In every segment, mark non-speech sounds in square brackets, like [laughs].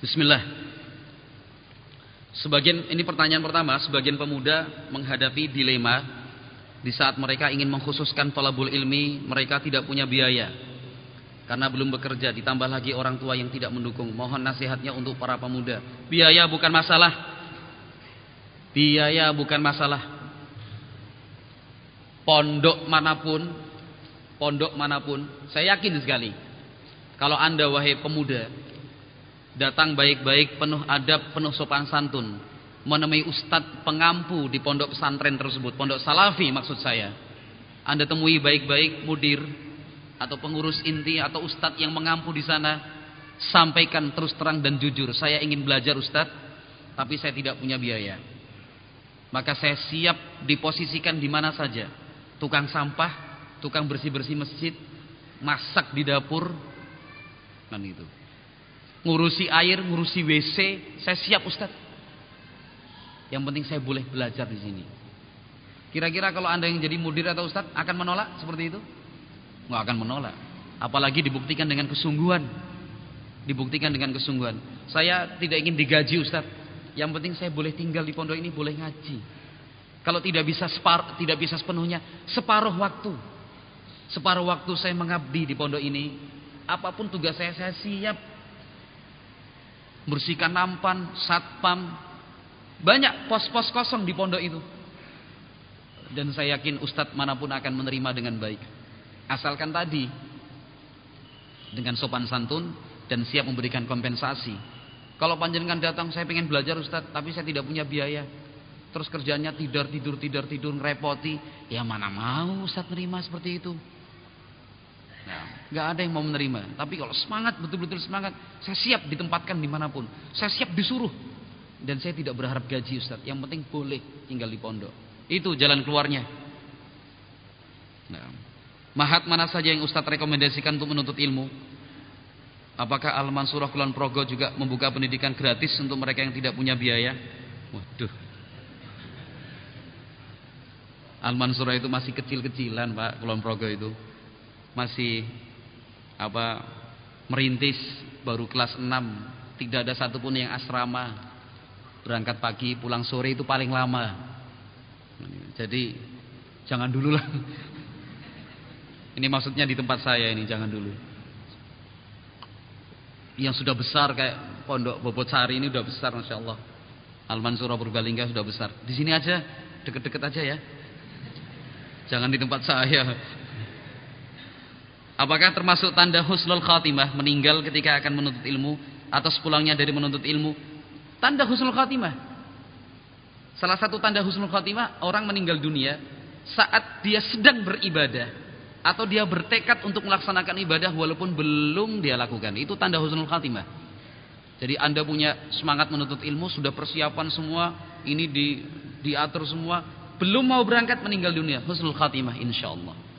Bismillah. Sebagian ini pertanyaan pertama, sebagian pemuda menghadapi dilema di saat mereka ingin mengkhususkan tolabul ilmi, mereka tidak punya biaya. Karena belum bekerja, ditambah lagi orang tua yang tidak mendukung. Mohon nasihatnya untuk para pemuda. Biaya bukan masalah. Biaya bukan masalah. Pondok mana pun, pondok mana pun, saya yakin sekali. Kalau Anda wahai pemuda datang baik-baik, penuh adab, penuh sopan santun, menemui ustadz pengampu di pondok pesantren tersebut, pondok salafi maksud saya. Anda temui baik-baik mudir atau pengurus inti atau ustadz yang mengampu di sana, sampaikan terus terang dan jujur, saya ingin belajar ustadz, tapi saya tidak punya biaya. Maka saya siap diposisikan di mana saja. Tukang sampah, tukang bersih-bersih masjid, masak di dapur, kan itu ngurusi air, ngurusi WC, saya siap Ustaz. Yang penting saya boleh belajar di sini. Kira-kira kalau Anda yang jadi mudir atau Ustaz akan menolak seperti itu? Nggak akan menolak. Apalagi dibuktikan dengan kesungguhan. Dibuktikan dengan kesungguhan. Saya tidak ingin digaji Ustaz. Yang penting saya boleh tinggal di pondok ini, boleh ngaji. Kalau tidak bisa separ, tidak bisa sepenuhnya, separuh waktu. Separuh waktu saya mengabdi di pondok ini. Apa pun tugas saya, saya siap bersihkan nampan, satpam, banyak pos-pos kosong di pondok itu. Dan saya yakin ustadz mana pun akan menerima dengan baik. Asalkan tadi dengan sopan santun dan siap memberikan kompensasi. Kalau panjenengan datang saya ingin belajar ustadz, tapi saya tidak punya biaya. Terus kerjanya tidur tidur tidur tidur ngerepoti, ya mana mau ustadz menerima seperti itu. Nah, nggak ada yang mau menerima. Tapi kalau semangat, betul-betul semangat, saya siap ditempatkan di mana pun. Saya siap disuruh. Dan saya tidak berharap gaji Ustaz. Yang penting boleh tinggal di pondok. Itu jalan keluarnya. Nah, mahat mana saja yang Ustaz rekomendasikan untuk menuntut ilmu? Apakah Al-Mansurah Kulon Progo juga membuka pendidikan gratis untuk mereka yang tidak punya biaya? Waduh. Al-Mansurah itu masih kecil-kecilan Pak Kulon Progo itu masih apa merintis baru kelas 6 tidak ada satupun yang asrama. Berangkat pagi pulang sore itu paling lama. Jadi jangan dulu lah. [laughs] Ini maksudnya di tempat saya ini jangan dulu. Yang sudah besar kayak pondok bobot sari ini sudah besar masya Allah. Alman Surah Purbalingga sudah besar. Di sini aja deket-deket aja ya. Jangan di tempat saya Apakah termasuk tanda husnul khatimah meninggal ketika akan menuntut ilmu atau sepulangnya dari menuntut ilmu? Tanda husnul khatimah. Salah satu tanda husnul khatimah orang meninggal dunia saat dia sedang beribadah atau dia bertekad untuk melaksanakan ibadah walaupun belum dia lakukan. Itu tanda husnul khatimah. Jadi Anda punya semangat menuntut ilmu, sudah persiapan semua, ini di diatur semua, belum mau berangkat meninggal dunia, husnul khatimah insyaallah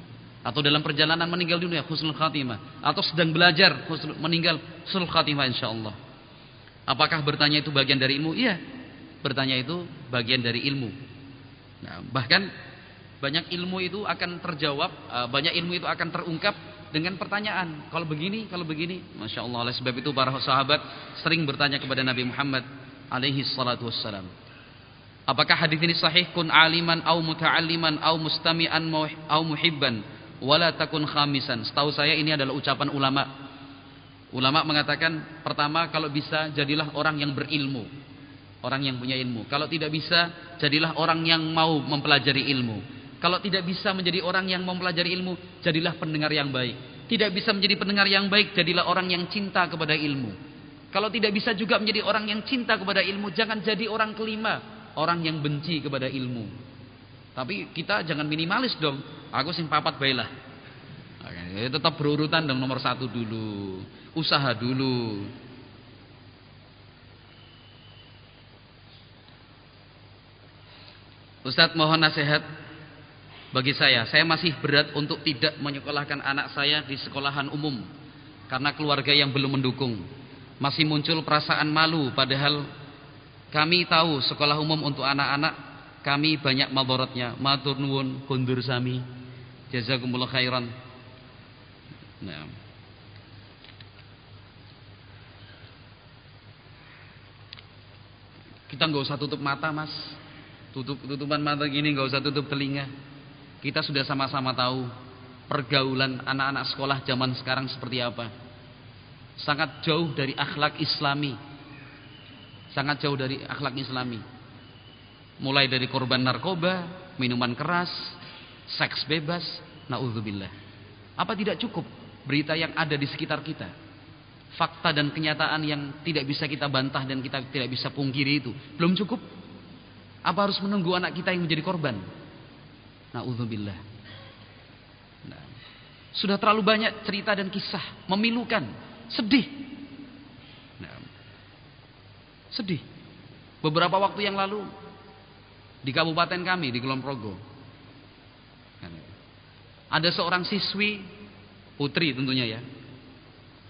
atau dalam perjalanan meninggal dunia husnul khatimah atau sedang belajar husnul, meninggal husnul khatimah insyaallah. Apakah bertanya itu bagian dari ilmu? Iya. Bertanya itu bagian dari ilmu. Nah, bahkan banyak ilmu itu akan terjawab, eh, banyak ilmu itu akan terungkap dengan pertanyaan. Kalau begini, kalau begini, masya Allah. Oleh sebab itu para sahabat sering bertanya kepada Nabi Muhammad alaihi salatu wassalam. Apakah hadis ini sahih? Kun aliman au muta'alliman au mustami'an au muhibban wala takun khamisan. Setahu saya ini adalah ucapan ulama. Ulama mengatakan pertama kalau bisa jadilah orang yang berilmu. Orang yang punya ilmu. Kalau tidak bisa jadilah orang yang mau mempelajari ilmu. Kalau tidak bisa menjadi orang yang mempelajari ilmu, jadilah pendengar yang baik. Tidak bisa menjadi pendengar yang baik, jadilah orang yang cinta kepada ilmu. Kalau tidak bisa juga menjadi orang yang cinta kepada ilmu, jangan jadi orang kelima, orang yang benci kepada ilmu. Tapi kita jangan minimalis dong. Aku sing papat baiklah. Tetap berurutan dong nomor satu dulu. Usaha dulu. Ustadz mohon nasihat bagi saya. Saya masih berat untuk tidak menyekolahkan anak saya di sekolahan umum. Karena keluarga yang belum mendukung. Masih muncul perasaan malu padahal kami tahu sekolah umum untuk anak-anak kami banyak madorotnya. Matur nuwun kundur sami. Jazakumullah khairan. Nah. Kita nggak usah tutup mata, Mas. Tutup tutupan mata gini nggak usah tutup telinga. Kita sudah sama-sama tahu pergaulan anak-anak sekolah zaman sekarang seperti apa. Sangat jauh dari akhlak Islami. Sangat jauh dari akhlak Islami. Mulai dari korban narkoba, minuman keras, seks bebas, naudzubillah. Apa tidak cukup berita yang ada di sekitar kita? Fakta dan kenyataan yang tidak bisa kita bantah dan kita tidak bisa pungkiri itu belum cukup? Apa harus menunggu anak kita yang menjadi korban? Nauzubillah. Nah, sudah terlalu banyak cerita dan kisah memilukan, sedih. Nah, sedih. Beberapa waktu yang lalu di kabupaten kami di Kulon Progo kan ada seorang siswi putri tentunya ya.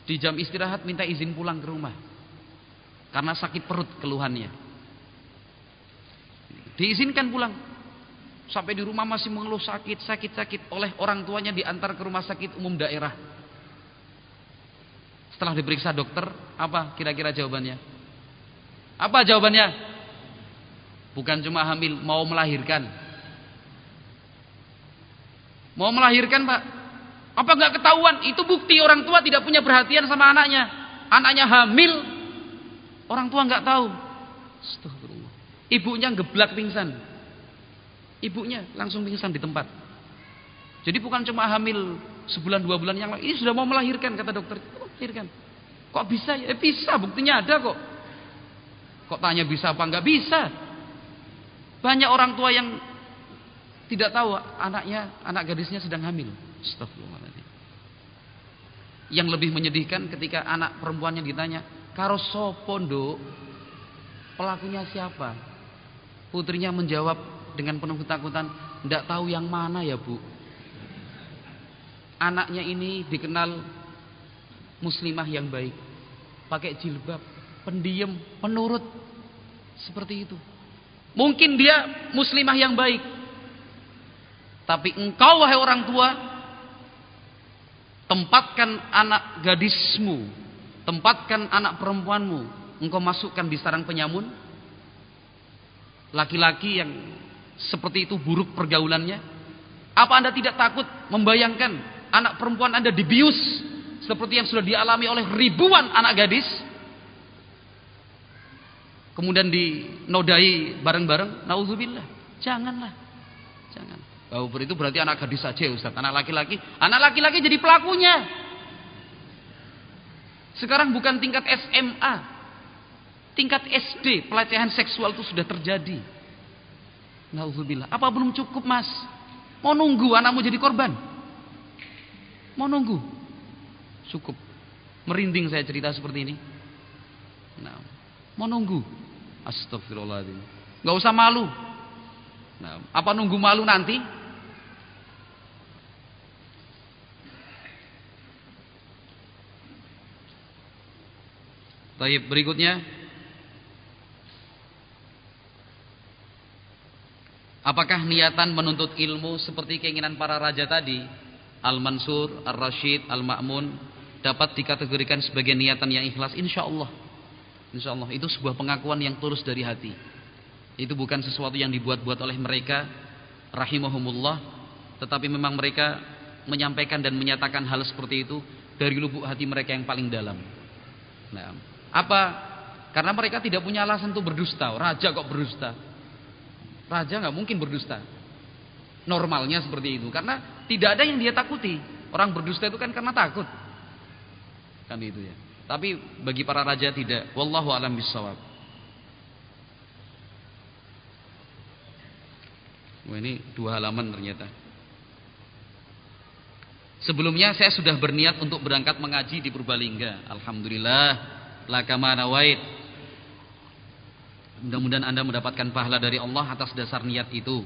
Di jam istirahat minta izin pulang ke rumah karena sakit perut keluhannya. Diizinkan pulang. Sampai di rumah masih mengeluh sakit, sakit, sakit. Oleh orang tuanya diantar ke rumah sakit umum daerah. Setelah diperiksa dokter, apa kira-kira jawabannya? Apa jawabannya? Bukan cuma hamil, mau melahirkan. Mau melahirkan pak? Apa nggak ketahuan? Itu bukti orang tua tidak punya perhatian sama anaknya. Anaknya hamil, orang tua nggak tahu. Astagfirullah. Ibunya geblak pingsan. Ibunya langsung pingsan di tempat. Jadi bukan cuma hamil sebulan dua bulan yang lalu. Ini sudah mau melahirkan kata dokter. Melahirkan. Kok bisa ya? Eh, bisa, buktinya ada kok. Kok tanya bisa apa enggak? Bisa. Banyak orang tua yang tidak tahu anaknya, anak gadisnya sedang hamil. Astagfirullahaladzim. Yang lebih menyedihkan ketika anak perempuannya ditanya, "Karo sopo, Pelakunya siapa?" Putrinya menjawab dengan penuh ketakutan, "Tidak tahu yang mana ya, Bu." Anaknya ini dikenal muslimah yang baik, pakai jilbab, pendiam, penurut, seperti itu. Mungkin dia muslimah yang baik, tapi engkau wahai orang tua, tempatkan anak gadismu, tempatkan anak perempuanmu, engkau masukkan di sarang penyamun, laki-laki yang seperti itu buruk pergaulannya? Apa Anda tidak takut membayangkan anak perempuan Anda dibius seperti yang sudah dialami oleh ribuan anak gadis? Kemudian dinodai bareng-bareng, nauzubillah. Janganlah. Jangan. Oh, itu berarti anak gadis saja Ustaz. Anak laki-laki, anak laki-laki jadi pelakunya. Sekarang bukan tingkat SMA, Tingkat SD pelecehan seksual itu sudah terjadi. Nauzubillah. Apa belum cukup, Mas? Mau nunggu anakmu jadi korban? Mau nunggu? Cukup. Merinding saya cerita seperti ini. Nah, mau nunggu? Astagfirullahaladzim. Gak usah malu. Nah, apa nunggu malu nanti? Baik, berikutnya Apakah niatan menuntut ilmu seperti keinginan para raja tadi, Al-Mansur, Al-Rashid, Al-Ma'mun, dapat dikategorikan sebagai niatan yang ikhlas? Insya Allah. Insya Allah. Itu sebuah pengakuan yang tulus dari hati. Itu bukan sesuatu yang dibuat-buat oleh mereka, rahimahumullah. Tetapi memang mereka menyampaikan dan menyatakan hal seperti itu dari lubuk hati mereka yang paling dalam. Nah, apa? Karena mereka tidak punya alasan untuk berdusta. Raja kok berdusta? Raja nggak mungkin berdusta. Normalnya seperti itu karena tidak ada yang dia takuti. Orang berdusta itu kan karena takut. Kan itu ya. Tapi bagi para raja tidak. Wallahu alam bisawab. Wah ini dua halaman ternyata. Sebelumnya saya sudah berniat untuk berangkat mengaji di Purbalingga. Alhamdulillah. Lakamana wait. Mudah-mudahan Anda mendapatkan pahala dari Allah atas dasar niat itu.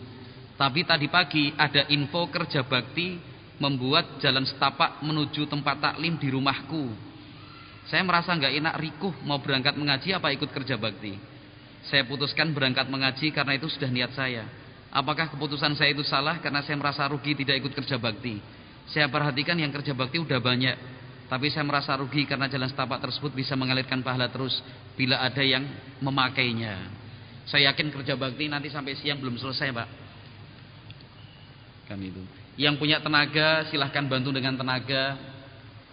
Tapi tadi pagi ada info kerja bakti membuat jalan setapak menuju tempat taklim di rumahku. Saya merasa nggak enak rikuh mau berangkat mengaji apa ikut kerja bakti. Saya putuskan berangkat mengaji karena itu sudah niat saya. Apakah keputusan saya itu salah karena saya merasa rugi tidak ikut kerja bakti? Saya perhatikan yang kerja bakti udah banyak. Tapi saya merasa rugi karena jalan setapak tersebut bisa mengalirkan pahala terus bila ada yang memakainya. Saya yakin kerja bakti nanti sampai siang belum selesai, Pak. Kan itu. Yang punya tenaga silahkan bantu dengan tenaga.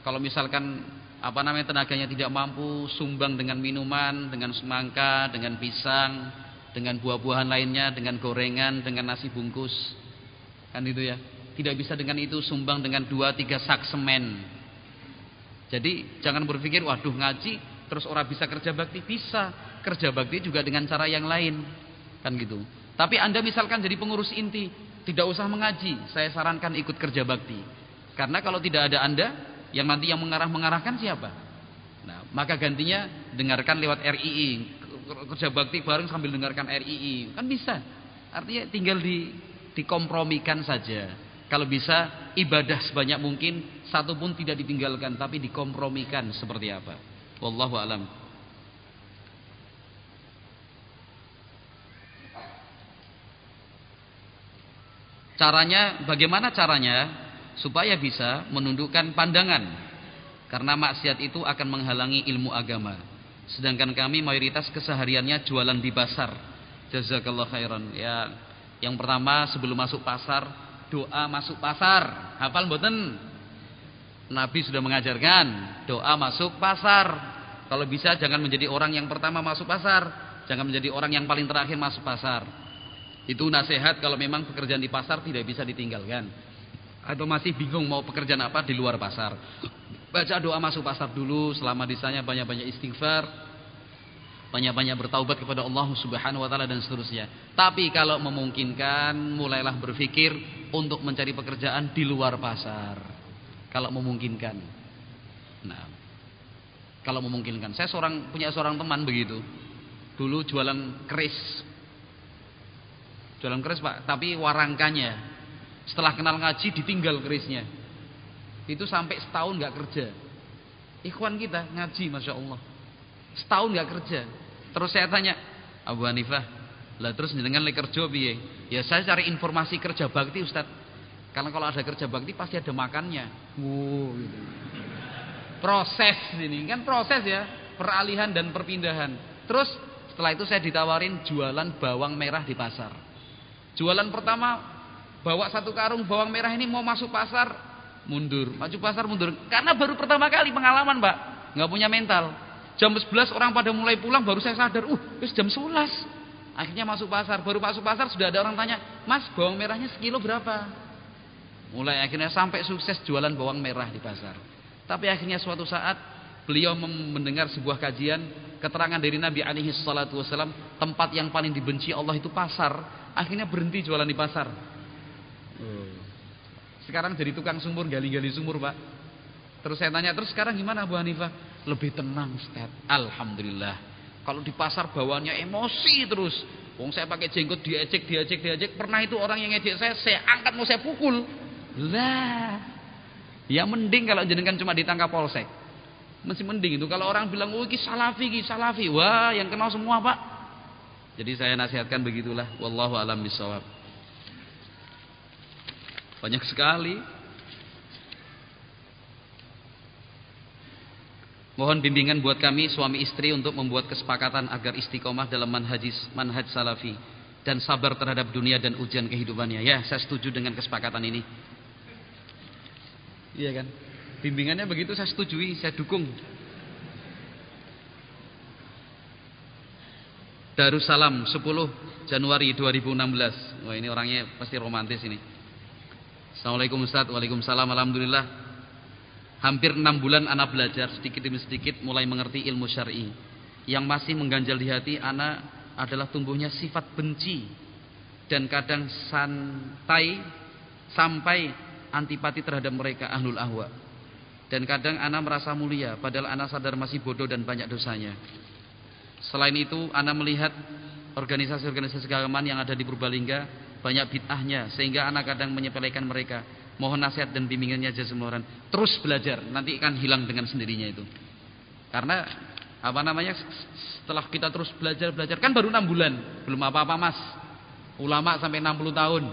Kalau misalkan apa namanya tenaganya tidak mampu, sumbang dengan minuman, dengan semangka, dengan pisang, dengan buah-buahan lainnya, dengan gorengan, dengan nasi bungkus. Kan itu ya. Tidak bisa dengan itu sumbang dengan dua tiga sak semen. Jadi jangan berpikir waduh ngaji terus orang bisa kerja bakti bisa kerja bakti juga dengan cara yang lain kan gitu. Tapi anda misalkan jadi pengurus inti tidak usah mengaji. Saya sarankan ikut kerja bakti. Karena kalau tidak ada anda yang nanti yang mengarah mengarahkan siapa? Nah maka gantinya dengarkan lewat RII kerja bakti bareng sambil dengarkan RII kan bisa. Artinya tinggal di dikompromikan saja. Kalau bisa ibadah sebanyak mungkin satu pun tidak ditinggalkan tapi dikompromikan seperti apa. Wallahu alam. Caranya bagaimana caranya supaya bisa menundukkan pandangan karena maksiat itu akan menghalangi ilmu agama. Sedangkan kami mayoritas kesehariannya jualan di pasar. Jazakallah khairan. Ya, yang pertama sebelum masuk pasar doa masuk pasar. Hafal mboten? Nabi sudah mengajarkan doa masuk pasar. Kalau bisa jangan menjadi orang yang pertama masuk pasar, jangan menjadi orang yang paling terakhir masuk pasar. Itu nasihat kalau memang pekerjaan di pasar tidak bisa ditinggalkan. Atau masih bingung mau pekerjaan apa di luar pasar. Baca doa masuk pasar dulu selama di sana banyak-banyak istighfar, banyak-banyak bertaubat kepada Allah Subhanahu wa taala dan seterusnya. Tapi kalau memungkinkan, mulailah berpikir untuk mencari pekerjaan di luar pasar. Kalau memungkinkan. Nah, kalau memungkinkan. Saya seorang punya seorang teman begitu. Dulu jualan keris. Jualan keris, Pak, tapi warangkanya setelah kenal ngaji ditinggal kerisnya. Itu sampai setahun nggak kerja. Ikhwan kita ngaji, masya Allah. Setahun nggak kerja. Terus saya tanya, Abu Hanifah, lah terus dengan lek kerja piye? Ya saya cari informasi kerja bakti Ustaz. Karena kalau ada kerja bakti pasti ada makannya. Wow, gitu. Proses ini kan proses ya, peralihan dan perpindahan. Terus setelah itu saya ditawarin jualan bawang merah di pasar. Jualan pertama bawa satu karung bawang merah ini mau masuk pasar mundur, maju pasar mundur. Karena baru pertama kali pengalaman, Pak. nggak punya mental. Jam 11 orang pada mulai pulang baru saya sadar, uh, wis jam 11. Akhirnya masuk pasar, baru masuk pasar sudah ada orang tanya, "Mas, bawang merahnya sekilo berapa?" Mulai akhirnya sampai sukses jualan bawang merah di pasar. Tapi akhirnya suatu saat beliau mendengar sebuah kajian keterangan dari Nabi alaihi salatu wasallam, tempat yang paling dibenci Allah itu pasar, akhirnya berhenti jualan di pasar. Sekarang jadi tukang sumur, gali-gali sumur, Pak. Terus saya tanya, terus sekarang gimana Bu Hanifah? Lebih tenang Ustaz. Alhamdulillah. Kalau di pasar bawahnya emosi terus. Wong saya pakai jenggot diajek, diajek, diajek. Pernah itu orang yang ngejek saya, saya angkat mau saya pukul. Lah. Ya mending kalau jenengan cuma ditangkap polsek. Masih mending itu kalau orang bilang, "Oh, iki salafi, iki salafi." Wah, yang kenal semua, Pak. Jadi saya nasihatkan begitulah. Wallahu alam bisawab. Banyak sekali Mohon bimbingan buat kami suami istri untuk membuat kesepakatan agar istiqomah dalam manhajis, manhaj salafi dan sabar terhadap dunia dan ujian kehidupannya. Ya, saya setuju dengan kesepakatan ini. Iya kan? Bimbingannya begitu saya setujui, saya dukung. Darussalam 10 Januari 2016. Wah, ini orangnya pasti romantis ini. Assalamualaikum Ustaz. Waalaikumsalam. Alhamdulillah Hampir enam bulan anak belajar sedikit demi sedikit mulai mengerti ilmu syar'i. Yang masih mengganjal di hati anak adalah tumbuhnya sifat benci dan kadang santai sampai antipati terhadap mereka ahlul ahwa. Dan kadang anak merasa mulia padahal anak sadar masih bodoh dan banyak dosanya. Selain itu anak melihat organisasi-organisasi keagamaan yang ada di Purbalingga banyak bid'ahnya sehingga anak kadang menyepelekan mereka Mohon nasihat dan bimbingannya jazakumullah Terus belajar, nanti akan hilang dengan sendirinya itu. Karena apa namanya? Setelah kita terus belajar belajar kan baru enam bulan, belum apa-apa Mas. Ulama sampai 60 tahun.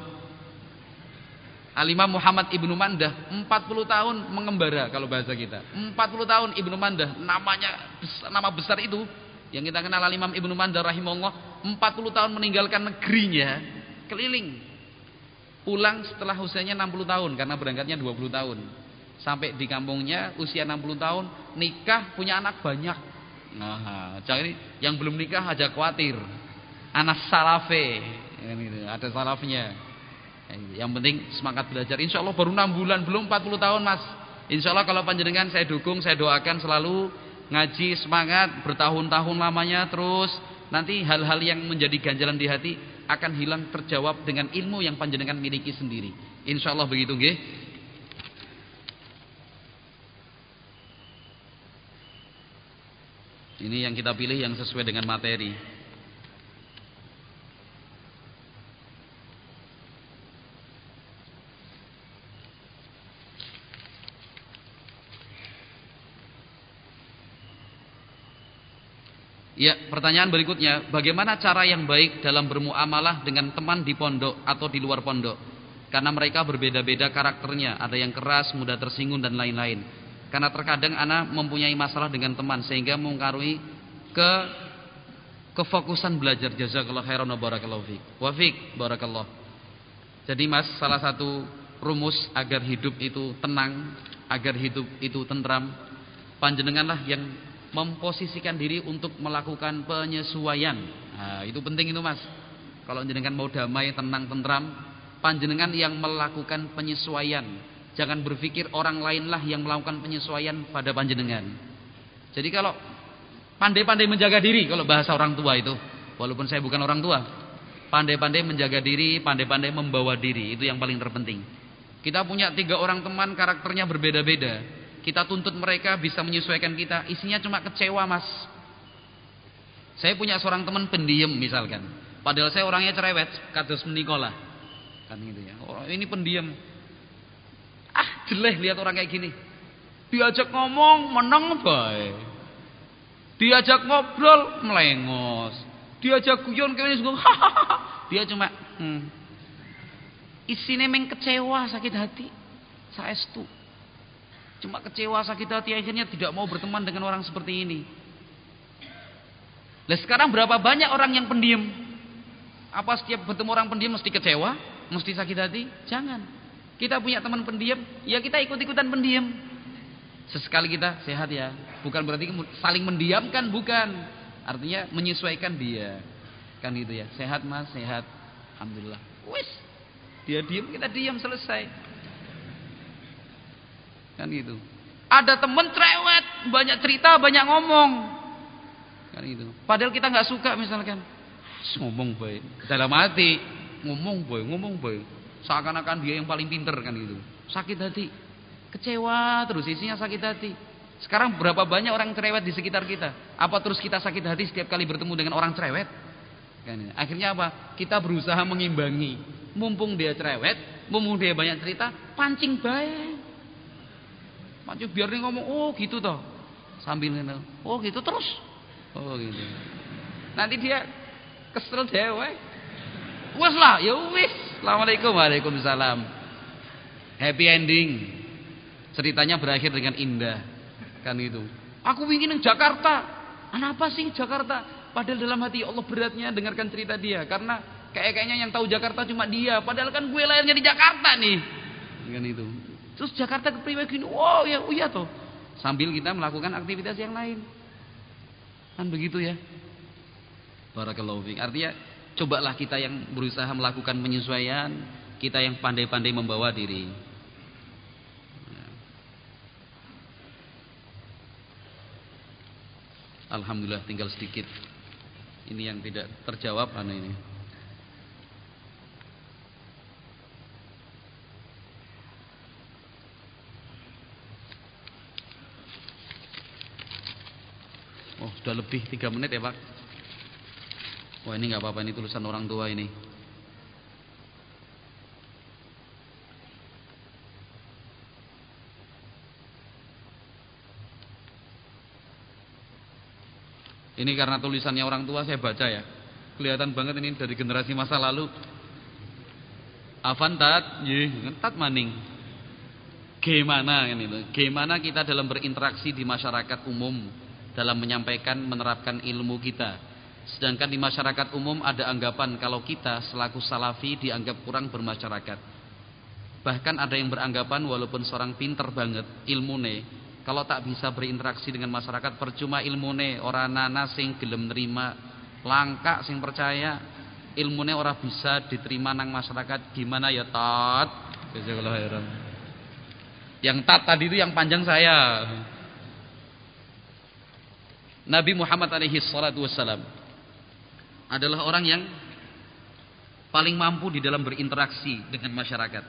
Alimah Muhammad Ibnu Mandah 40 tahun mengembara kalau bahasa kita. 40 tahun Ibnu Mandah namanya nama besar itu yang kita kenal Alimam Ibnu Mandah rahimahullah 40 tahun meninggalkan negerinya, keliling. Pulang setelah usianya 60 tahun karena berangkatnya 20 tahun. Sampai di kampungnya usia 60 tahun, nikah, punya anak banyak. Nah, jadi yang belum nikah aja khawatir. Anak salafe, ada salafnya. Yang penting semangat belajar. Insya Allah baru 6 bulan, belum 40 tahun mas. Insya Allah kalau panjenengan saya dukung, saya doakan selalu ngaji semangat bertahun-tahun lamanya terus nanti hal-hal yang menjadi ganjalan di hati akan hilang terjawab dengan ilmu yang panjenengan miliki sendiri. Insya Allah begitu nggih. Ini yang kita pilih yang sesuai dengan materi. Ya, pertanyaan berikutnya, bagaimana cara yang baik dalam bermuamalah dengan teman di pondok atau di luar pondok? Karena mereka berbeda-beda karakternya, ada yang keras, mudah tersinggung dan lain-lain. Karena terkadang anak mempunyai masalah dengan teman sehingga mengaruhi ke kefokusan belajar. Jazakallahu khairan wa barakallahu fiik. Wa fiik barakallah. Jadi Mas, salah satu rumus agar hidup itu tenang, agar hidup itu tentram, panjenenganlah yang memposisikan diri untuk melakukan penyesuaian. Nah, itu penting itu Mas. Kalau jenengan mau damai, tenang, tentram, panjenengan yang melakukan penyesuaian. Jangan berpikir orang lainlah yang melakukan penyesuaian pada panjenengan. Jadi kalau pandai-pandai menjaga diri kalau bahasa orang tua itu, walaupun saya bukan orang tua, pandai-pandai menjaga diri, pandai-pandai membawa diri, itu yang paling terpenting. Kita punya tiga orang teman karakternya berbeda-beda. Kita tuntut mereka bisa menyesuaikan kita. Isinya cuma kecewa mas. Saya punya seorang teman pendiam misalkan. Padahal saya orangnya cerewet. Kados menikola. Kan gitu ya. Orang ini pendiam. Ah jelek lihat orang kayak gini. Diajak ngomong menang baik. Diajak ngobrol melengos. Diajak guyon kayak [laughs] gini. Dia cuma hmm. Isinya kecewa sakit hati. Saya setuju. Cuma kecewa sakit hati akhirnya tidak mau berteman dengan orang seperti ini. Nah sekarang berapa banyak orang yang pendiam? Apa setiap bertemu orang pendiam mesti kecewa? Mesti sakit hati? Jangan. Kita punya teman pendiam, ya kita ikut-ikutan pendiam. Sesekali kita sehat ya. Bukan berarti saling mendiamkan, bukan. Artinya menyesuaikan dia. Kan gitu ya. Sehat mas, sehat. Alhamdulillah. Wis. Dia diam, kita diam selesai. Kan gitu. Ada temen cerewet, banyak cerita, banyak ngomong. Kan gitu. Padahal kita nggak suka misalkan. Ngomong boy. Dalam hati, ngomong boy, ngomong boy. Seakan-akan dia yang paling pinter kan gitu. Sakit hati. Kecewa terus isinya sakit hati. Sekarang berapa banyak orang cerewet di sekitar kita? Apa terus kita sakit hati setiap kali bertemu dengan orang cerewet? Kan, gitu. akhirnya apa? Kita berusaha mengimbangi. Mumpung dia cerewet, mumpung dia banyak cerita, pancing baik. Maju biar dia ngomong, oh gitu toh. Sambil ini, oh gitu terus. Oh gitu. Nanti dia kesel dewe. Wes lah, ya wis. Assalamualaikum Waalaikumsalam. Happy ending. Ceritanya berakhir dengan indah. Kan itu. Aku ingin ke Jakarta. Kenapa sih Jakarta? Padahal dalam hati Allah beratnya dengarkan cerita dia. Karena kayak kayaknya yang tahu Jakarta cuma dia. Padahal kan gue lahirnya di Jakarta nih. Kan itu. Terus Jakarta ke priwe gini, wow ya, oh iya toh. Sambil kita melakukan aktivitas yang lain. Kan begitu ya. Barakallahu fiik. Artinya cobalah kita yang berusaha melakukan penyesuaian, kita yang pandai-pandai membawa diri. Alhamdulillah tinggal sedikit. Ini yang tidak terjawab anu ini. Oh sudah lebih 3 menit ya Pak? Wah ini nggak apa-apa ini tulisan orang tua ini. Ini karena tulisannya orang tua saya baca ya. Kelihatan banget ini dari generasi masa lalu. Avantat Yih, tat maning. Gimana ini Gimana kita dalam berinteraksi di masyarakat umum dalam menyampaikan menerapkan ilmu kita Sedangkan di masyarakat umum ada anggapan kalau kita selaku salafi dianggap kurang bermasyarakat. Bahkan ada yang beranggapan walaupun seorang pinter banget ilmune, kalau tak bisa berinteraksi dengan masyarakat percuma ilmune, orang nana sing gelem nerima, langka sing percaya, ilmune ora bisa diterima nang masyarakat. Gimana ya tat? Yang tat tadi itu yang panjang saya. Nabi Muhammad alaihi salatu wassalam adalah orang yang paling mampu di dalam berinteraksi dengan masyarakat.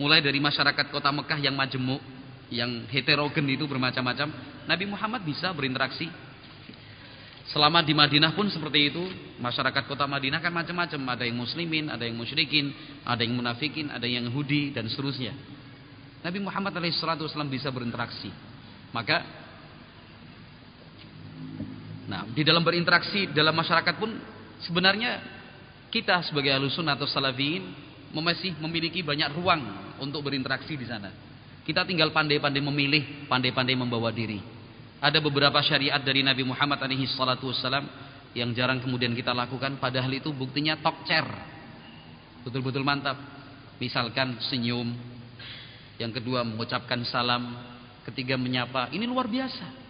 Mulai dari masyarakat kota Mekah yang majemuk, yang heterogen itu bermacam-macam, Nabi Muhammad bisa berinteraksi. Selama di Madinah pun seperti itu, masyarakat kota Madinah kan macam-macam, ada yang muslimin, ada yang musyrikin, ada yang munafikin, ada yang Yahudi dan seterusnya. Nabi Muhammad SAW bisa berinteraksi. Maka Nah, di dalam berinteraksi dalam masyarakat pun sebenarnya kita sebagai alusun atau salafiyin masih memiliki banyak ruang untuk berinteraksi di sana. Kita tinggal pandai-pandai memilih, pandai-pandai membawa diri. Ada beberapa syariat dari Nabi Muhammad alaihi salatu wassalam yang jarang kemudian kita lakukan padahal itu buktinya tokcer. Betul-betul mantap. Misalkan senyum, yang kedua mengucapkan salam, ketiga menyapa. Ini luar biasa.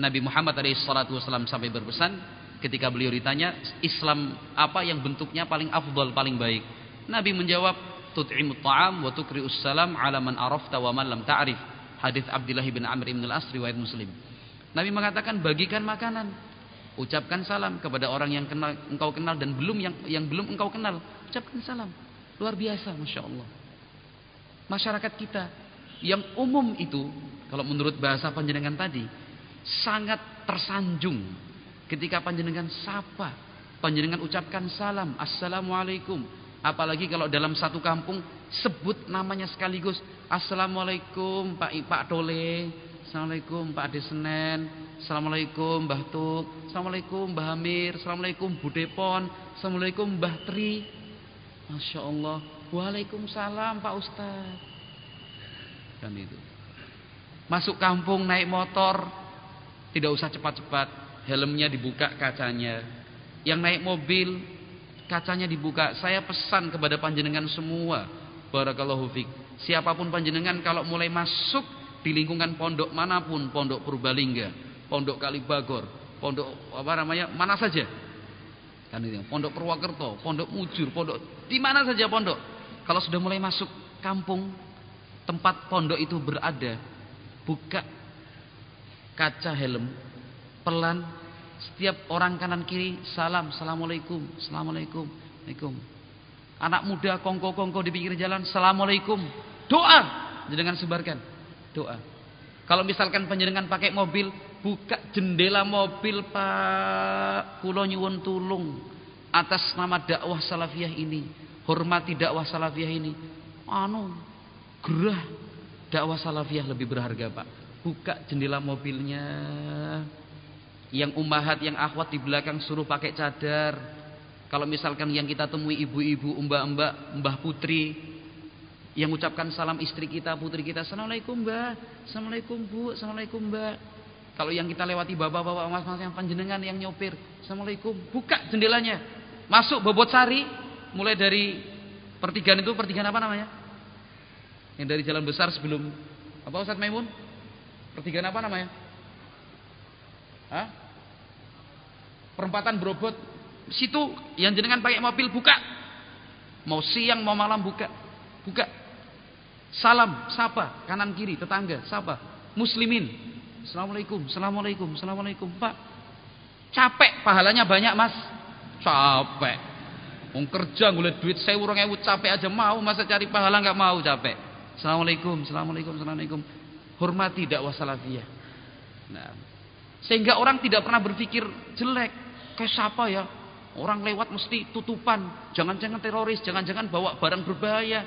Nabi Muhammad SAW sampai berpesan ketika beliau ditanya Islam apa yang bentuknya paling afdal paling baik? Nabi menjawab tut'imut ta'am wa tukri'us salam ala man arafta wa man lam ta'rif. Hadis Abdullah bin Amr bin Al-As riwayat Muslim. Nabi mengatakan bagikan makanan. Ucapkan salam kepada orang yang kenal engkau kenal dan belum yang yang belum engkau kenal. Ucapkan salam. Luar biasa Masya Allah. Masyarakat kita yang umum itu kalau menurut bahasa panjenengan tadi sangat tersanjung ketika panjenengan sapa, panjenengan ucapkan salam, assalamualaikum. Apalagi kalau dalam satu kampung sebut namanya sekaligus, assalamualaikum Pak Pak Tole, assalamualaikum Pak Desenen, assalamualaikum Mbah Tuk, assalamualaikum Mbah Hamir, assalamualaikum Bu Depon, assalamualaikum Mbah Tri. Masya Allah, waalaikumsalam Pak Ustaz. Dan itu. Masuk kampung naik motor, tidak usah cepat-cepat, helmnya dibuka kacanya. Yang naik mobil, kacanya dibuka. Saya pesan kepada panjenengan semua, barakallahu fik. Siapa pun panjenengan kalau mulai masuk di lingkungan pondok mana pun, pondok Purbalingga, pondok Kalibagor, pondok apa namanya, mana saja. Kan itu, pondok Purwokerto, pondok Mujur, pondok di mana saja pondok. Kalau sudah mulai masuk kampung, tempat pondok itu berada, buka kaca helm pelan setiap orang kanan kiri salam assalamualaikum assalamualaikum assalamualaikum anak muda kongko kongko di pinggir jalan assalamualaikum. Doa dengan sebarkan doa. Kalau misalkan penjenengan pakai mobil buka jendela mobil pak. Kulo nyuwun tulung atas nama dakwah salafiyah ini hormati dakwah salafiyah ini. Anu gerah dakwah salafiyah lebih berharga pak buka jendela mobilnya. Yang umahat yang akhwat di belakang suruh pakai cadar. Kalau misalkan yang kita temui ibu-ibu mbak-mbak mbah putri yang ucapkan salam istri kita putri kita assalamualaikum mbak. Assalamualaikum bu. Assalamualaikum mbak. Kalau yang kita lewati bapak-bapak mas-mas yang panjenengan yang nyopir assalamualaikum. Buka jendelanya. Masuk bobot sari mulai dari pertigaan itu pertigaan apa namanya? Yang dari jalan besar sebelum apa Ustaz Maimun Pertigaan apa namanya? Hah? Perempatan berobot. Situ yang jenengan pakai mobil buka. Mau siang mau malam buka. Buka. Salam, sapa, kanan kiri, tetangga, sapa. Muslimin. Assalamualaikum, assalamualaikum, assalamualaikum. Pak, capek pahalanya banyak mas. Capek. Mau kerja duit saya urang ewu capek aja mau masa cari pahala nggak mau capek. Assalamualaikum, assalamualaikum, assalamualaikum hormati dakwah salafiyah. Nah, sehingga orang tidak pernah berpikir jelek, kayak siapa ya? Orang lewat mesti tutupan, jangan-jangan teroris, jangan-jangan bawa barang berbahaya.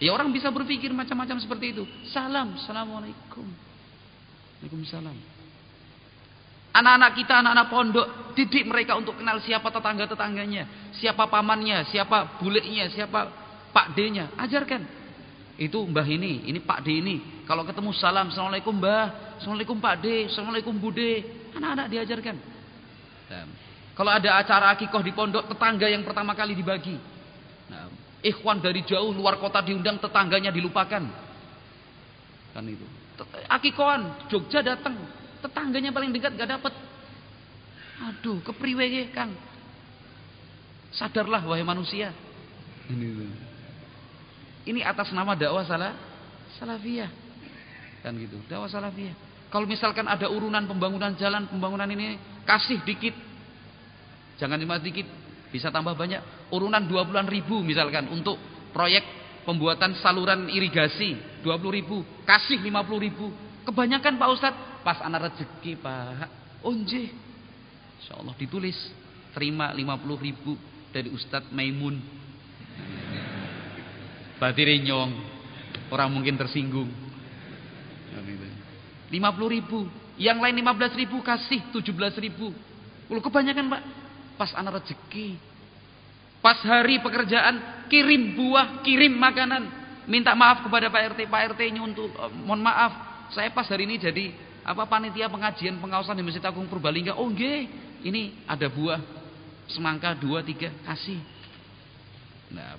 Ya orang bisa berpikir macam-macam seperti itu. Salam, assalamualaikum. Waalaikumsalam. Anak-anak kita, anak-anak pondok, didik mereka untuk kenal siapa tetangga-tetangganya, siapa pamannya, siapa buleknya, siapa pak D-nya. Ajarkan. Itu mbah ini, ini pak D ini. Kalau ketemu salam, Assalamualaikum Mbah, Assalamualaikum Pak D, Assalamualaikum Bude. Anak-anak diajarkan. Nah, Kalau ada acara akikoh di pondok, tetangga yang pertama kali dibagi. Nah, ikhwan dari jauh luar kota diundang, tetangganya dilupakan. Kan itu. Akikohan, Jogja datang, tetangganya paling dekat gak dapat. Aduh, kepriwe Kang. Sadarlah wahai manusia. Ini, ini atas nama dakwah salah salafiyah. Kan gitu, dakwah salafiyah. Kalau misalkan ada urunan pembangunan jalan, pembangunan ini kasih dikit. Jangan cuma dikit, bisa tambah banyak. Urunan dua bulan ribu misalkan untuk proyek pembuatan saluran irigasi 20 ribu, kasih 50 ribu. Kebanyakan Pak Ustadz, pas anak rezeki Pak. Onje. Insya Allah ditulis terima 50 ribu dari Ustadz Maimun. Berarti nyong. Orang mungkin tersinggung. 50 ribu. Yang lain 15 ribu kasih 17 ribu. Kalau kebanyakan Pak. Pas anak rezeki. Pas hari pekerjaan kirim buah, kirim makanan. Minta maaf kepada Pak RT. Pak RT nyuntul. Eh, mohon maaf. Saya pas hari ini jadi apa panitia pengajian pengawasan di Masjid Agung Purbalingga. Oh nggih, ini ada buah semangka dua tiga kasih. Nah,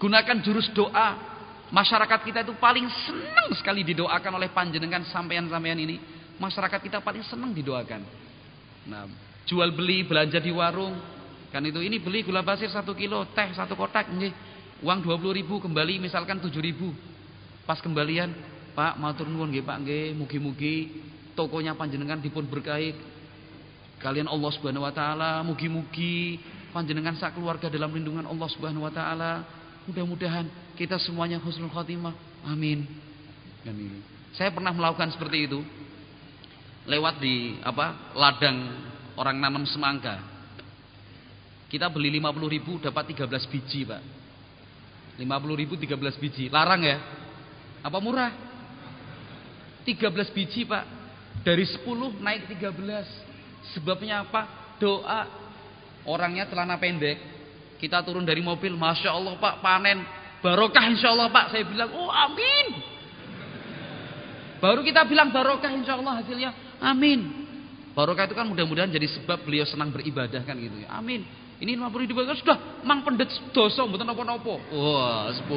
gunakan jurus doa. Masyarakat kita itu paling senang sekali didoakan oleh panjenengan sampean-sampean ini. Masyarakat kita paling senang didoakan. Nah, jual beli belanja di warung kan itu ini beli gula pasir satu kilo teh satu kotak nggih uang dua puluh ribu kembali misalkan tujuh ribu pas kembalian Pak matur nuwun nggih Pak nggih mugi-mugi tokonya panjenengan dipun berkahi kalian Allah Subhanahu wa taala mugi-mugi panjenengan sak keluarga dalam lindungan Allah Subhanahu wa taala mudah-mudahan kita semuanya husnul khotimah amin. Dan ini saya pernah melakukan seperti itu. Lewat di apa ladang orang nanam semangka. Kita beli 50 ribu dapat 13 biji pak. 50 ribu 13 biji. Larang ya? Apa murah? 13 biji pak. Dari 10 naik 13 Sebabnya apa? Doa. Orangnya celana pendek Kita turun dari mobil Masya Allah pak panen. Barokah insya Allah pak. Saya bilang oh amin. Baru kita bilang barokah insya Allah hasilnya. Amin. Barokah itu kan mudah-mudahan jadi sebab beliau senang beribadah kan gitu ya. Amin. Ini 50 ribu sudah mang pendet dosa bukan apa-apa. Wah, 10.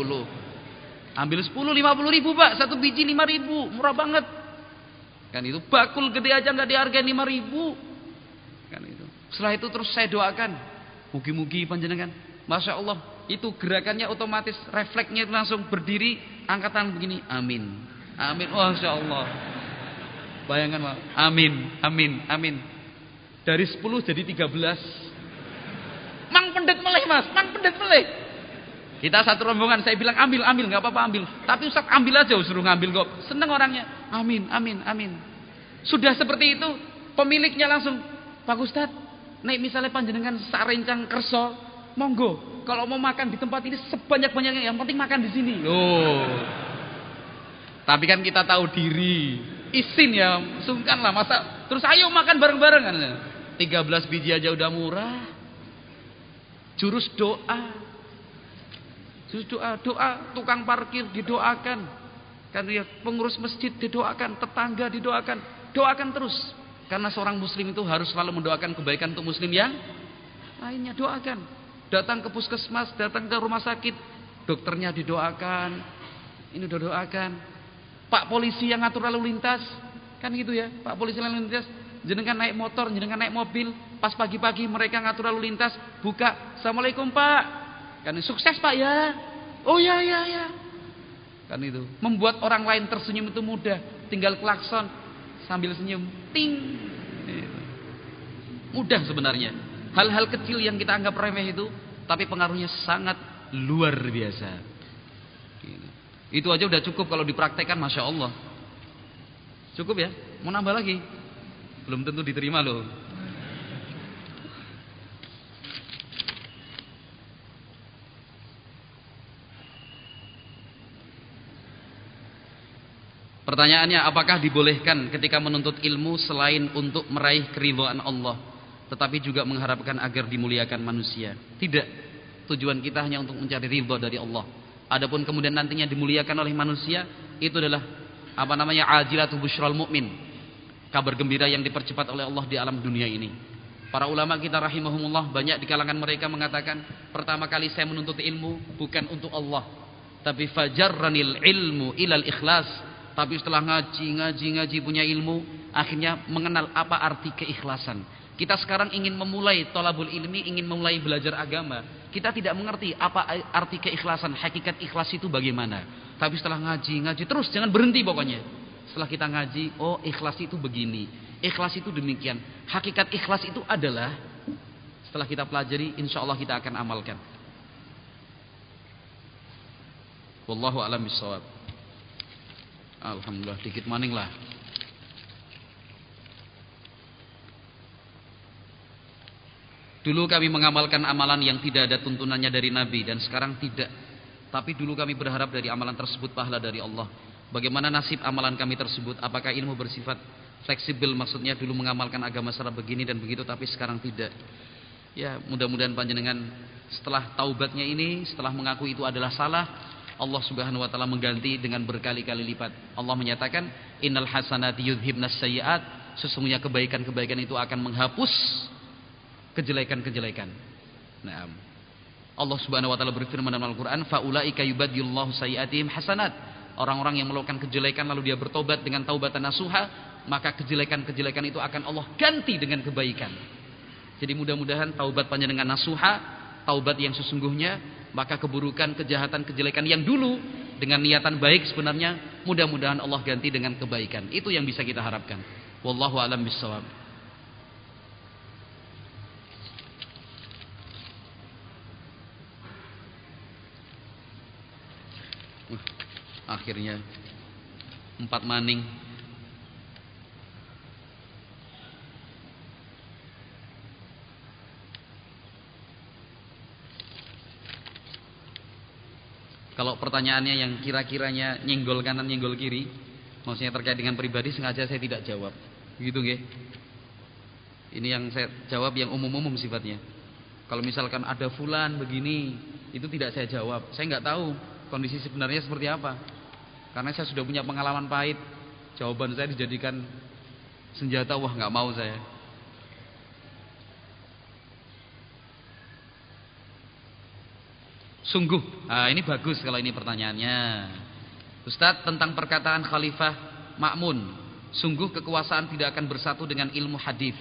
Ambil 10 50 ribu pak. Satu biji 5 ribu. Murah banget. Kan itu bakul gede aja nggak dihargai 5 ribu. Kan itu. Setelah itu terus saya doakan Mugi-mugi panjenengan Masya Allah Itu gerakannya otomatis Refleksnya langsung berdiri Angkatan begini Amin Amin Masya Allah Bayangkan Pak Amin Amin Amin Dari 10 jadi 13 Mang pendet meleh mas Mang pendet meleh kita satu rombongan, saya bilang ambil, ambil, nggak apa-apa ambil. Tapi Ustaz ambil aja, suruh ngambil kok. Seneng orangnya. Amin, amin, amin. Sudah seperti itu, pemiliknya langsung, Pak Ustaz, naik misalnya panjenengan sarencang kerso, monggo. Kalau mau makan di tempat ini sebanyak-banyaknya, yang penting makan di sini. Loh. Tapi kan kita tahu diri. Isin ya, sungkan lah masa. Terus ayo makan bareng-bareng kan. 13 biji aja udah murah. Jurus doa. Terus doa, doa tukang parkir didoakan. Kan ya pengurus masjid didoakan, tetangga didoakan. Doakan terus. Karena seorang muslim itu harus selalu mendoakan kebaikan untuk muslim yang lainnya. Doakan. Datang ke puskesmas, datang ke rumah sakit, dokternya didoakan. Ini doakan. Pak polisi yang ngatur lalu lintas, kan gitu ya. Pak polisi lalu lintas, jenengan naik motor, jenengan naik mobil, pas pagi-pagi mereka ngatur lalu lintas, buka, Assalamualaikum Pak, Kan sukses Pak ya. Oh ya ya ya. Kan itu. Membuat orang lain tersenyum itu mudah. Tinggal klakson sambil senyum. Ting. Mudah sebenarnya. Hal-hal kecil yang kita anggap remeh itu. Tapi pengaruhnya sangat luar biasa. Itu aja udah cukup kalau dipraktekkan Masya Allah. Cukup ya? Mau nambah lagi? Belum tentu diterima loh. Pertanyaannya apakah dibolehkan ketika menuntut ilmu selain untuk meraih keridhaan Allah tetapi juga mengharapkan agar dimuliakan manusia? Tidak. Tujuan kita hanya untuk mencari ridha dari Allah. Adapun kemudian nantinya dimuliakan oleh manusia itu adalah apa namanya ajilatu busyral mukmin. Kabar gembira yang dipercepat oleh Allah di alam dunia ini. Para ulama kita rahimahumullah banyak di kalangan mereka mengatakan, pertama kali saya menuntut ilmu bukan untuk Allah, tapi fajarranil ilmu ilal ikhlas. Tapi setelah ngaji, ngaji, ngaji punya ilmu, akhirnya mengenal apa arti keikhlasan. Kita sekarang ingin memulai tolabul ilmi, ingin memulai belajar agama. Kita tidak mengerti apa arti keikhlasan, hakikat ikhlas itu bagaimana. Tapi setelah ngaji, ngaji terus, jangan berhenti pokoknya. Setelah kita ngaji, oh ikhlas itu begini. Ikhlas itu demikian. Hakikat ikhlas itu adalah setelah kita pelajari, insya Allah kita akan amalkan. Wallahu alam bisawab. Alhamdulillah, dikit maning lah. Dulu kami mengamalkan amalan yang tidak ada tuntunannya dari Nabi dan sekarang tidak. Tapi dulu kami berharap dari amalan tersebut pahala dari Allah. Bagaimana nasib amalan kami tersebut? Apakah ilmu bersifat fleksibel maksudnya dulu mengamalkan agama secara begini dan begitu tapi sekarang tidak. Ya, mudah-mudahan panjenengan setelah taubatnya ini, setelah mengaku itu adalah salah, Allah Subhanahu wa taala mengganti dengan berkali-kali lipat. Allah menyatakan, "Innal hasanati yudhibnas sayyi'at." Sesungguhnya kebaikan-kebaikan itu akan menghapus kejelekan-kejelekan. Nah, Allah Subhanahu wa taala berfirman dalam Al-Qur'an, "Faulaika yubaddilullahu sayiatihim hasanat." Orang-orang yang melakukan kejelekan lalu dia bertobat dengan taubatan nasuha, maka kejelekan-kejelekan itu akan Allah ganti dengan kebaikan. Jadi mudah-mudahan taubat panjenengan nasuha, taubat yang sesungguhnya, maka keburukan, kejahatan, kejelekan yang dulu dengan niatan baik sebenarnya mudah-mudahan Allah ganti dengan kebaikan. Itu yang bisa kita harapkan. Wallahu a'lam bishawab. akhirnya empat maning Kalau pertanyaannya yang kira-kiranya nyenggol kanan nyenggol kiri, maksudnya terkait dengan pribadi sengaja saya tidak jawab. Gitu nggih. Ini yang saya jawab yang umum-umum sifatnya. Kalau misalkan ada fulan begini, itu tidak saya jawab. Saya nggak tahu kondisi sebenarnya seperti apa. Karena saya sudah punya pengalaman pahit. Jawaban saya dijadikan senjata, wah nggak mau saya. Sungguh, nah ini bagus kalau ini pertanyaannya. Ustadz tentang perkataan Khalifah Makmun, sungguh kekuasaan tidak akan bersatu dengan ilmu hadis.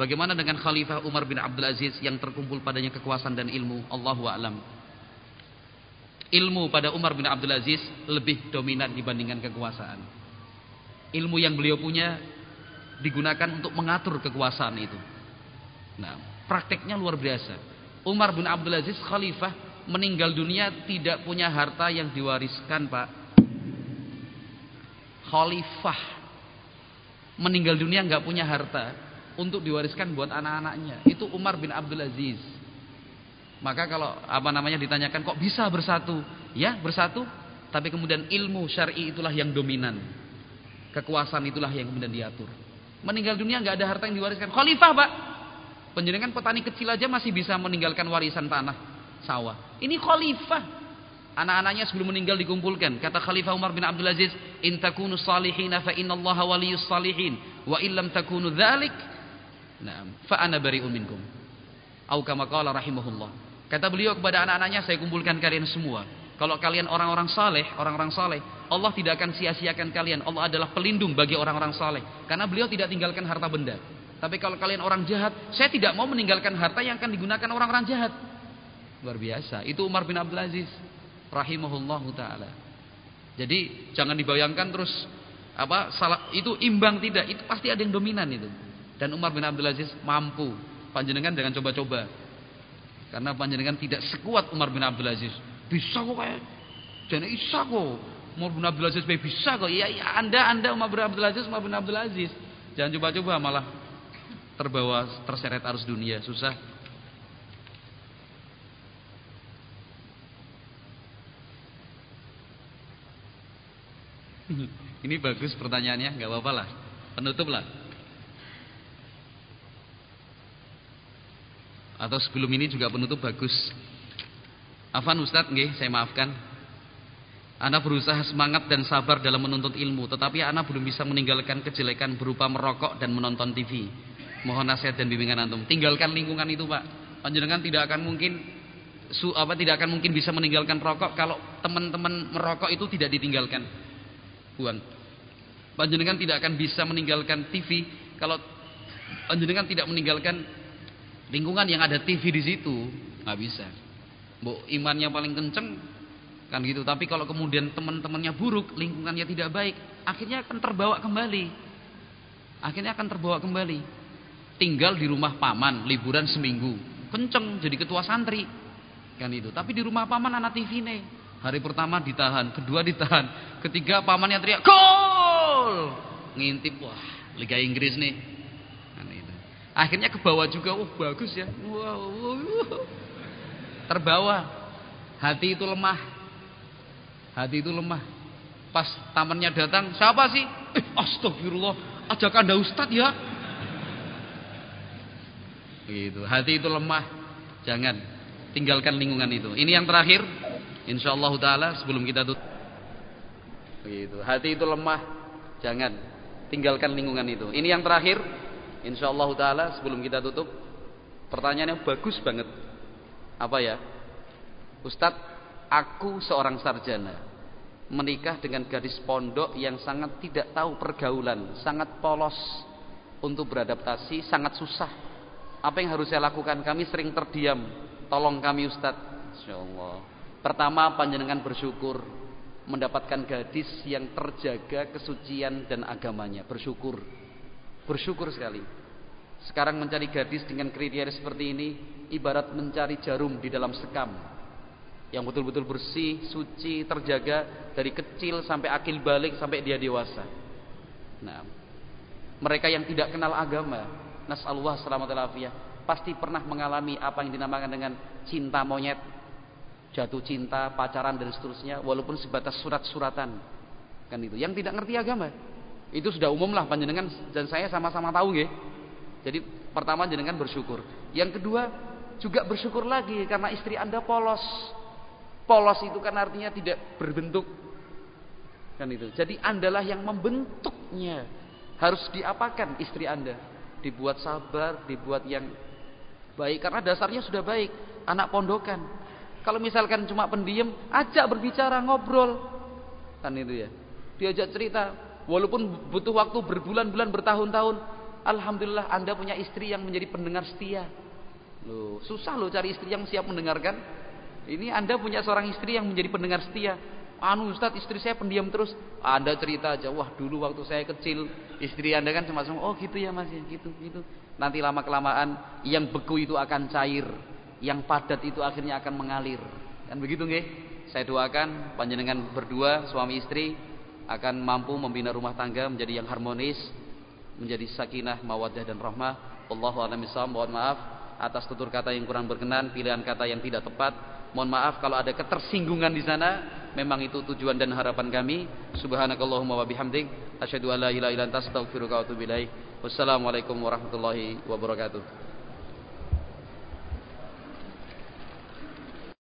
Bagaimana dengan Khalifah Umar bin Abdul Aziz yang terkumpul padanya kekuasaan dan ilmu? Allahu a'lam ilmu pada Umar bin Abdul Aziz lebih dominan dibandingkan kekuasaan. Ilmu yang beliau punya digunakan untuk mengatur kekuasaan itu. Nah, prakteknya luar biasa. Umar bin Abdul Aziz khalifah meninggal dunia tidak punya harta yang diwariskan, Pak. Khalifah meninggal dunia nggak punya harta untuk diwariskan buat anak-anaknya. Itu Umar bin Abdul Aziz. Maka kalau apa namanya ditanyakan kok bisa bersatu? Ya, bersatu, tapi kemudian ilmu syar'i itulah yang dominan. Kekuasaan itulah yang kemudian diatur. Meninggal dunia nggak ada harta yang diwariskan. Khalifah, Pak. Penjenengan petani kecil aja masih bisa meninggalkan warisan tanah, sawah. Ini khalifah. Anak-anaknya sebelum meninggal dikumpulkan. Kata Khalifah Umar bin Abdul Aziz, "In takunu salihina fa innallaha waliyus salihin, wa illam takunu dzalik, na'am, fa ana bari'un minkum." Au kama qala rahimahullah. Kata beliau kepada anak-anaknya, saya kumpulkan kalian semua. Kalau kalian orang-orang saleh, orang-orang saleh, Allah tidak akan sia-siakan kalian. Allah adalah pelindung bagi orang-orang saleh. Karena beliau tidak tinggalkan harta benda. Tapi kalau kalian orang jahat, saya tidak mau meninggalkan harta yang akan digunakan orang-orang jahat. Luar biasa. Itu Umar bin Abdul Aziz rahimahullahu taala. Jadi jangan dibayangkan terus apa salah itu imbang tidak, itu pasti ada yang dominan itu. Dan Umar bin Abdul Aziz mampu. Panjenengan jangan coba-coba karena panjenengan tidak sekuat Umar bin Abdul Aziz. Bisa kok kayak jadi bisa kok. Umar bin Abdul Aziz bisa kok. Iya, iya Anda Anda Umar bin Abdul Aziz, Umar bin Abdul Aziz. Jangan coba-coba malah terbawa terseret arus dunia, susah. [laughs] Ini bagus pertanyaannya, nggak apa-apa lah. Penutup lah. Atau sebelum ini juga penutup bagus. Afan Ustadz nggih, saya maafkan. Ana berusaha semangat dan sabar dalam menuntut ilmu, tetapi Ana belum bisa meninggalkan kejelekan berupa merokok dan menonton TV. Mohon nasihat dan bimbingan antum. Tinggalkan lingkungan itu, Pak. Panjenengan tidak akan mungkin su apa tidak akan mungkin bisa meninggalkan rokok kalau teman-teman merokok itu tidak ditinggalkan. Buang. Panjenengan tidak akan bisa meninggalkan TV kalau panjenengan tidak meninggalkan lingkungan yang ada TV di situ, nggak bisa. Bu, imannya paling kenceng kan gitu. Tapi kalau kemudian teman-temannya buruk, lingkungannya tidak baik, akhirnya akan terbawa kembali. Akhirnya akan terbawa kembali tinggal di rumah paman liburan seminggu kenceng jadi ketua santri kan itu tapi di rumah paman anak TV nih hari pertama ditahan kedua ditahan ketiga pamannya teriak gol! Ngintip wah Liga Inggris nih. Kan akhirnya ke bawah juga wah bagus ya. Wow, terbawa. Hati itu lemah. Hati itu lemah. Pas tamannya datang siapa sih? Eh, astagfirullah ajak anda ustadz ya. Gitu. Hati itu lemah. Jangan tinggalkan lingkungan itu. Ini yang terakhir. Insyaallah taala sebelum kita tutup. Gitu. Hati itu lemah. Jangan tinggalkan lingkungan itu. Ini yang terakhir. Insyaallah taala sebelum kita tutup. Pertanyaannya bagus banget. Apa ya? Ustadz, aku seorang sarjana menikah dengan gadis pondok yang sangat tidak tahu pergaulan, sangat polos untuk beradaptasi, sangat susah apa yang harus saya lakukan? Kami sering terdiam. Tolong kami Ustaz. Insyaallah. Pertama panjenengan bersyukur mendapatkan gadis yang terjaga kesucian dan agamanya. Bersyukur. Bersyukur sekali. Sekarang mencari gadis dengan kriteria seperti ini ibarat mencari jarum di dalam sekam. Yang betul-betul bersih, suci, terjaga dari kecil sampai akil balik sampai dia dewasa. Nah, mereka yang tidak kenal agama, nasallahu selamat alafiyah pasti pernah mengalami apa yang dinamakan dengan cinta monyet jatuh cinta pacaran dan seterusnya walaupun sebatas surat-suratan. Kan itu. Yang tidak ngerti agama. Itu sudah umum lah panjenengan dan saya sama-sama tahu nggih. Jadi pertama jenengan bersyukur. Yang kedua juga bersyukur lagi karena istri anda polos. Polos itu kan artinya tidak berbentuk. Kan itu. Jadi andalah yang membentuknya. Harus diapakan istri anda? Dibuat sabar, dibuat yang baik. Karena dasarnya sudah baik, anak pondokan. Kalau misalkan cuma pendiam, ajak berbicara, ngobrol. Kan itu ya. Diajak cerita, walaupun butuh waktu berbulan-bulan, bertahun-tahun, alhamdulillah Anda punya istri yang menjadi pendengar setia. Loh, susah loh cari istri yang siap mendengarkan. Ini Anda punya seorang istri yang menjadi pendengar setia anu Ustaz istri saya pendiam terus Anda cerita aja wah dulu waktu saya kecil istri Anda kan cuma oh gitu ya Mas ya gitu gitu nanti lama kelamaan yang beku itu akan cair yang padat itu akhirnya akan mengalir. Kan begitu nggih? Saya doakan panjenengan berdua suami istri akan mampu membina rumah tangga menjadi yang harmonis menjadi sakinah mawaddah dan rahmah. Allahu a'lam mohon maaf atas tutur kata yang kurang berkenan pilihan kata yang tidak tepat. Mohon maaf kalau ada ketersinggungan di sana. Memang itu tujuan dan harapan kami. Subhanakallahumma wa bihamdik. Asyhadu an la ilaha illa anta astaghfiruka wa atubu wassalamualaikum warahmatullahi wabarakatuh